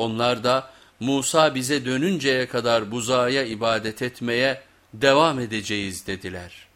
Onlar da Musa bize dönünceye kadar buzağa ibadet etmeye devam edeceğiz dediler.